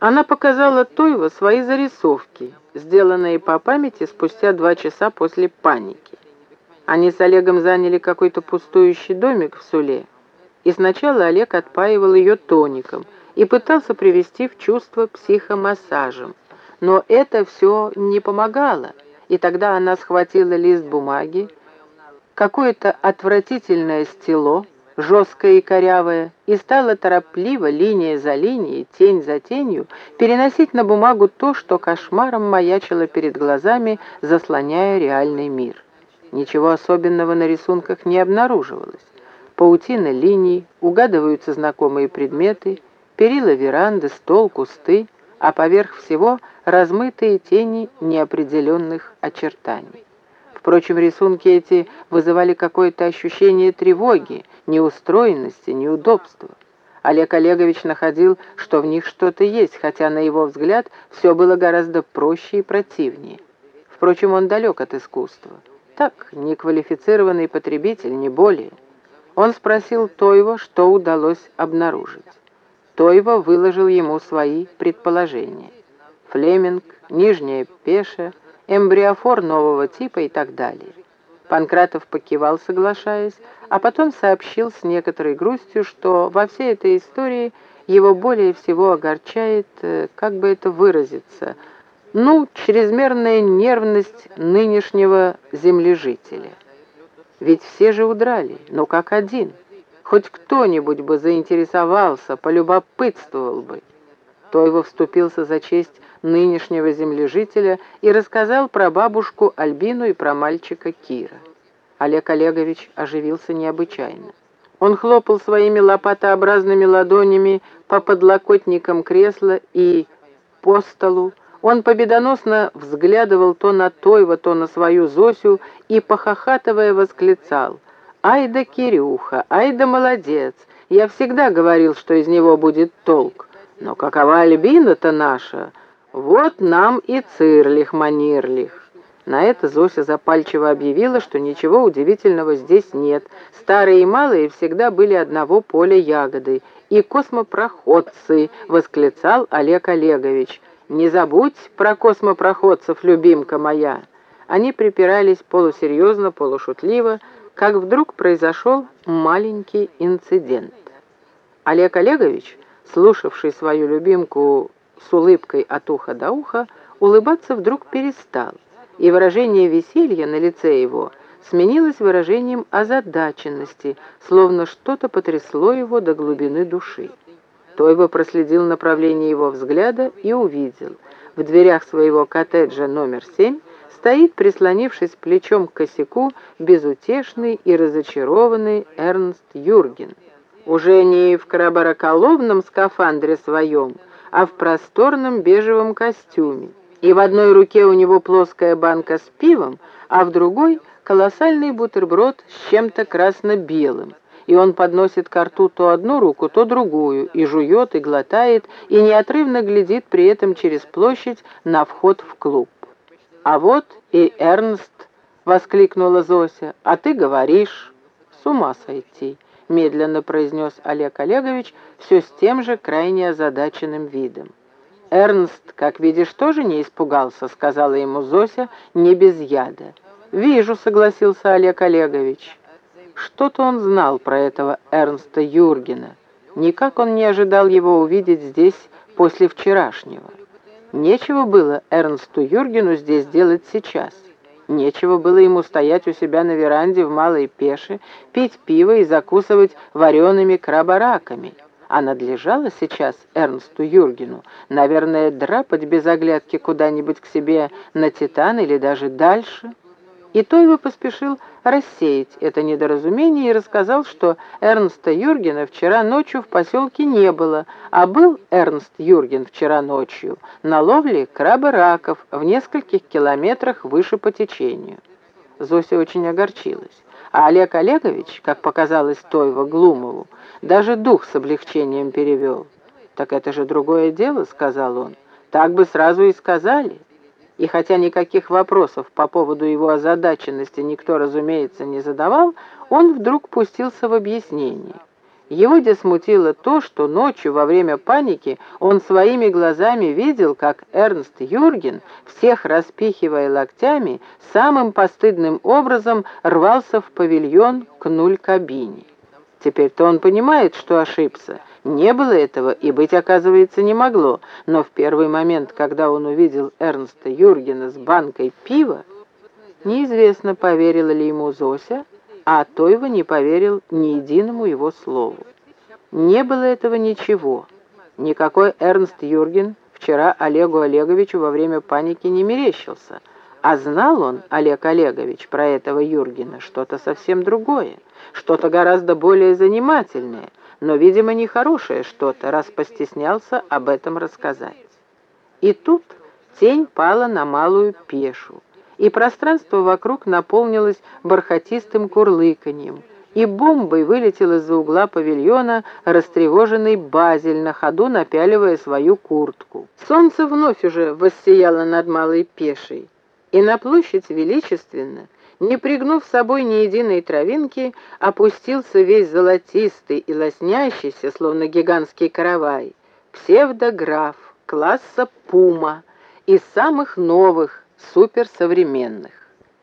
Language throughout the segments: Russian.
Она показала Тойва свои зарисовки, сделанные по памяти спустя два часа после паники. Они с Олегом заняли какой-то пустующий домик в Суле, и сначала Олег отпаивал ее тоником и пытался привести в чувство психомассажем. Но это все не помогало, и тогда она схватила лист бумаги, какое-то отвратительное стело, жесткое и корявое, и стала торопливо, линия за линией, тень за тенью, переносить на бумагу то, что кошмаром маячило перед глазами, заслоняя реальный мир. Ничего особенного на рисунках не обнаруживалось. Паутина линий, угадываются знакомые предметы, перила веранды, стол, кусты, а поверх всего размытые тени неопределенных очертаний. Впрочем, рисунки эти вызывали какое-то ощущение тревоги, неустроенности, неудобства. Олег Олегович находил, что в них что-то есть, хотя, на его взгляд, все было гораздо проще и противнее. Впрочем, он далек от искусства. Так, неквалифицированный потребитель, не более. Он спросил Тойва, что удалось обнаружить. Тойва выложил ему свои предположения. Флеминг, Нижняя Пеша, эмбриофор нового типа и так далее. Панкратов покивал, соглашаясь, а потом сообщил с некоторой грустью, что во всей этой истории его более всего огорчает, э, как бы это выразиться, ну, чрезмерная нервность нынешнего землежителя. Ведь все же удрали, но как один. Хоть кто-нибудь бы заинтересовался, полюбопытствовал бы. Тойво вступился за честь нынешнего землежителя и рассказал про бабушку Альбину и про мальчика Кира. Олег Олегович оживился необычайно. Он хлопал своими лопатообразными ладонями по подлокотникам кресла и по столу, он победоносно взглядывал то на Тойва, то на свою Зосю и, похохатывая, восклицал. «Ай да Кирюха, ай да молодец! Я всегда говорил, что из него будет толк. Но какова Альбина-то наша? Вот нам и цирлих-манирлих!» На это Зося запальчиво объявила, что ничего удивительного здесь нет. Старые и малые всегда были одного поля ягоды. «И космопроходцы!» — восклицал Олег Олегович. «Не забудь про космопроходцев, любимка моя!» Они припирались полусерьезно, полушутливо, как вдруг произошел маленький инцидент. Олег Олегович, слушавший свою любимку с улыбкой от уха до уха, улыбаться вдруг перестал, и выражение веселья на лице его сменилось выражением озадаченности, словно что-то потрясло его до глубины души. Тойба проследил направление его взгляда и увидел. В дверях своего коттеджа номер семь стоит, прислонившись плечом к косяку, безутешный и разочарованный Эрнст Юрген. Уже не в крабароколовном скафандре своем, а в просторном бежевом костюме. И в одной руке у него плоская банка с пивом, а в другой — колоссальный бутерброд с чем-то красно-белым и он подносит к рту то одну руку, то другую, и жует, и глотает, и неотрывно глядит при этом через площадь на вход в клуб. «А вот и Эрнст!» — воскликнула Зося. «А ты говоришь!» «С ума сойти!» — медленно произнес Олег Олегович все с тем же крайне озадаченным видом. «Эрнст, как видишь, тоже не испугался», — сказала ему Зося, не без яда. «Вижу», — согласился Олег Олегович. Что-то он знал про этого Эрнста Юргена. Никак он не ожидал его увидеть здесь после вчерашнего. Нечего было Эрнсту Юргену здесь делать сейчас. Нечего было ему стоять у себя на веранде в Малой Пеше, пить пиво и закусывать вареными крабараками. А надлежало сейчас Эрнсту Юргену, наверное, драпать без оглядки куда-нибудь к себе на Титан или даже дальше. И Тойва поспешил рассеять это недоразумение и рассказал, что Эрнста Юргена вчера ночью в поселке не было, а был Эрнст Юрген вчера ночью на ловле краба-раков в нескольких километрах выше по течению. Зося очень огорчилась, а Олег Олегович, как показалось Тойва Глумову, даже дух с облегчением перевел. «Так это же другое дело», — сказал он. «Так бы сразу и сказали». И хотя никаких вопросов по поводу его озадаченности никто, разумеется, не задавал, он вдруг пустился в объяснение. Его десмутило то, что ночью во время паники он своими глазами видел, как Эрнст Юрген, всех распихивая локтями, самым постыдным образом рвался в павильон к нуль-кабине. Теперь-то он понимает, что ошибся. Не было этого и быть, оказывается, не могло. Но в первый момент, когда он увидел Эрнста Юргена с банкой пива, неизвестно, поверила ли ему Зося, а Тойва не поверил ни единому его слову. Не было этого ничего. Никакой Эрнст Юрген вчера Олегу Олеговичу во время паники не мерещился, а знал он, Олег Олегович, про этого Юргена что-то совсем другое, что-то гораздо более занимательное, но, видимо, нехорошее что-то, раз постеснялся об этом рассказать. И тут тень пала на малую пешу и пространство вокруг наполнилось бархатистым курлыканьем, и бомбой вылетел из-за угла павильона растревоженный Базель, на ходу напяливая свою куртку. Солнце вновь уже воссияло над Малой Пешей, и на площадь величественно, не пригнув собой ни единой травинки, опустился весь золотистый и лоснящийся, словно гигантский каравай, псевдограф класса «Пума» из самых новых, суперсовременных.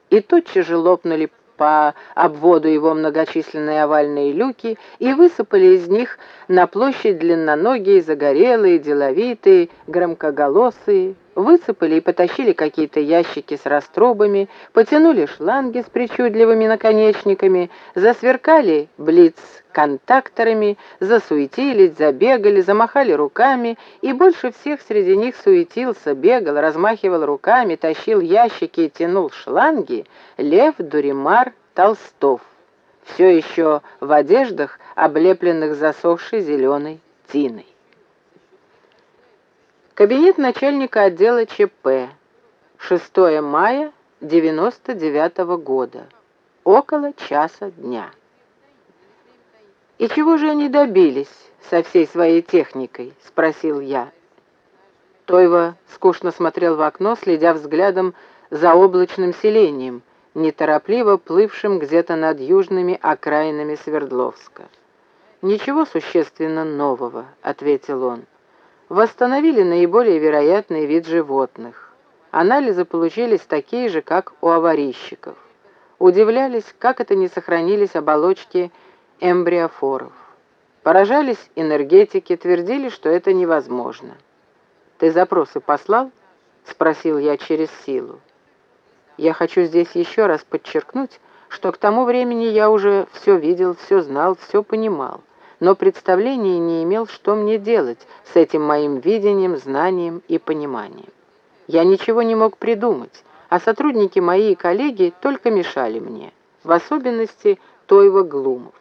И тотчас же лопнули по обводу его многочисленные овальные люки и высыпали из них на площадь длинноногие, загорелые, деловитые, громкоголосые, высыпали и потащили какие-то ящики с раструбами, потянули шланги с причудливыми наконечниками, засверкали блиц контакторами, засуетились, забегали, замахали руками, и больше всех среди них суетился, бегал, размахивал руками, тащил ящики и тянул шланги Лев Дуримар Толстов, все еще в одеждах, облепленных засохшей зеленой тиной. Кабинет начальника отдела ЧП. 6 мая 99 -го года. Около часа дня. «И чего же они добились со всей своей техникой?» — спросил я. Тойва скучно смотрел в окно, следя взглядом за облачным селением, неторопливо плывшим где-то над южными окраинами Свердловска. «Ничего существенно нового», — ответил он. «Восстановили наиболее вероятный вид животных. Анализы получились такие же, как у аварийщиков. Удивлялись, как это не сохранились оболочки эмбриофоров. Поражались энергетики, твердили, что это невозможно. «Ты запросы послал?» — спросил я через силу. Я хочу здесь еще раз подчеркнуть, что к тому времени я уже все видел, все знал, все понимал, но представления не имел, что мне делать с этим моим видением, знанием и пониманием. Я ничего не мог придумать, а сотрудники мои и коллеги только мешали мне, в особенности Тойва Глумов.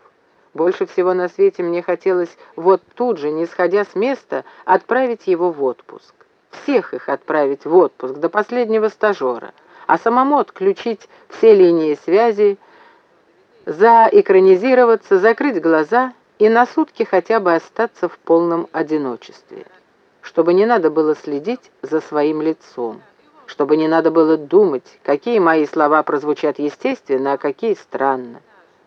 Больше всего на свете мне хотелось вот тут же, не сходя с места, отправить его в отпуск. Всех их отправить в отпуск, до последнего стажера, а самому отключить все линии связи, заэкранизироваться, закрыть глаза и на сутки хотя бы остаться в полном одиночестве. Чтобы не надо было следить за своим лицом, чтобы не надо было думать, какие мои слова прозвучат естественно, а какие странно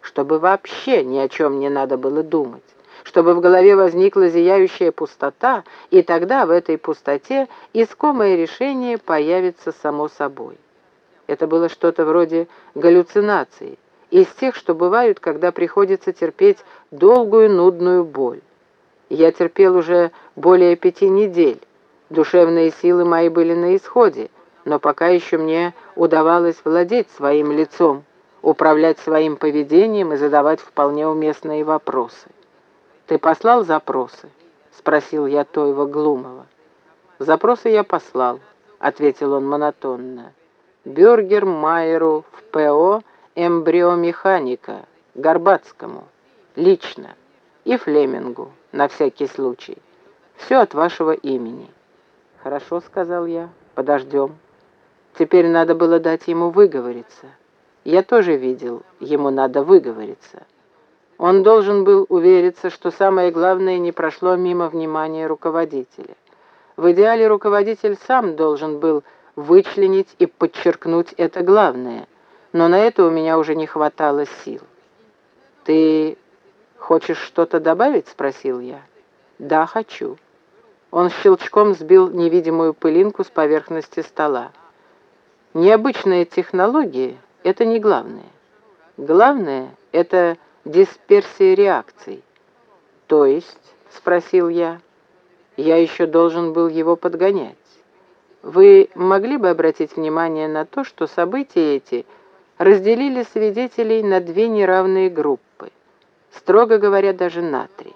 чтобы вообще ни о чем не надо было думать, чтобы в голове возникла зияющая пустота, и тогда в этой пустоте искомое решение появится само собой. Это было что-то вроде галлюцинации, из тех, что бывают, когда приходится терпеть долгую нудную боль. Я терпел уже более пяти недель, душевные силы мои были на исходе, но пока еще мне удавалось владеть своим лицом, управлять своим поведением и задавать вполне уместные вопросы. «Ты послал запросы?» — спросил я Тойва Глумова. «Запросы я послал», — ответил он монотонно. «Бюргер Майеру в ПО эмбриомеханика, Горбацкому, лично, и Флемингу, на всякий случай. Все от вашего имени». «Хорошо», — сказал я, — «подождем». Теперь надо было дать ему выговориться. Я тоже видел, ему надо выговориться. Он должен был увериться, что самое главное не прошло мимо внимания руководителя. В идеале руководитель сам должен был вычленить и подчеркнуть это главное, но на это у меня уже не хватало сил. «Ты «Хочешь что-то добавить?» — спросил я. «Да, хочу». Он щелчком сбил невидимую пылинку с поверхности стола. Необычные технологии — это не главное. Главное — это дисперсия реакций. То есть, — спросил я, — я еще должен был его подгонять. Вы могли бы обратить внимание на то, что события эти разделили свидетелей на две неравные группы, строго говоря, даже на три.